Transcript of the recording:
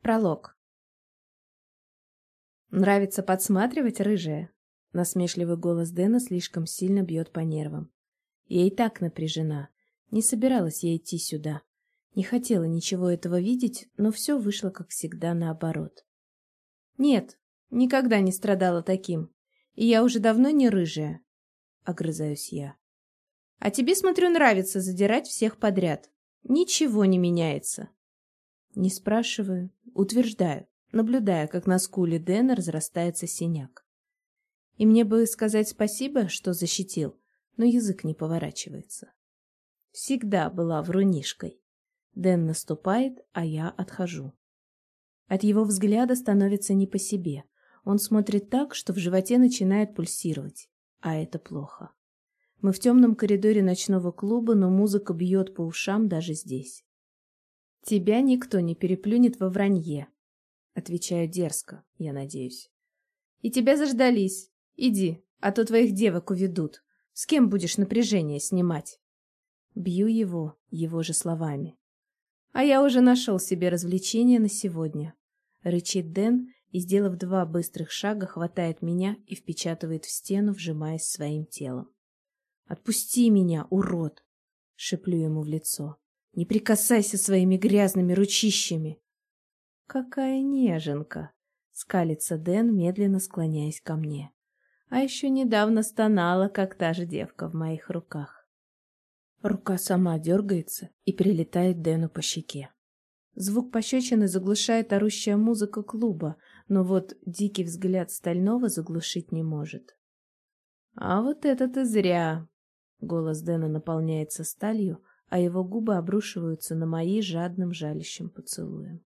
Пролог. «Нравится подсматривать, рыжая?» Насмешливый голос Дэна слишком сильно бьет по нервам. Я и так напряжена. Не собиралась я идти сюда. Не хотела ничего этого видеть, но все вышло, как всегда, наоборот. «Нет, никогда не страдала таким. И я уже давно не рыжая», — огрызаюсь я. «А тебе, смотрю, нравится задирать всех подряд. Ничего не меняется». Не спрашиваю, утверждаю, наблюдая, как на скуле Дэна разрастается синяк. И мне бы сказать спасибо, что защитил, но язык не поворачивается. Всегда была врунишкой. Дэн наступает, а я отхожу. От его взгляда становится не по себе. Он смотрит так, что в животе начинает пульсировать, а это плохо. Мы в темном коридоре ночного клуба, но музыка бьет по ушам даже здесь. Тебя никто не переплюнет во вранье. Отвечаю дерзко, я надеюсь. И тебя заждались. Иди, а то твоих девок уведут. С кем будешь напряжение снимать? Бью его, его же словами. А я уже нашел себе развлечение на сегодня. Рычит Дэн и, сделав два быстрых шага, хватает меня и впечатывает в стену, вжимаясь своим телом. «Отпусти меня, урод!» — шеплю ему в лицо. Не прикасайся своими грязными ручищами. Какая неженка! Скалится Дэн, медленно склоняясь ко мне. А еще недавно стонала, как та же девка в моих руках. Рука сама дергается и прилетает Дэну по щеке. Звук пощечины заглушает орущая музыка клуба, но вот дикий взгляд стального заглушить не может. «А вот это ты зря!» Голос Дэна наполняется сталью, а его губы обрушиваются на мои жадным жалящим поцелуем.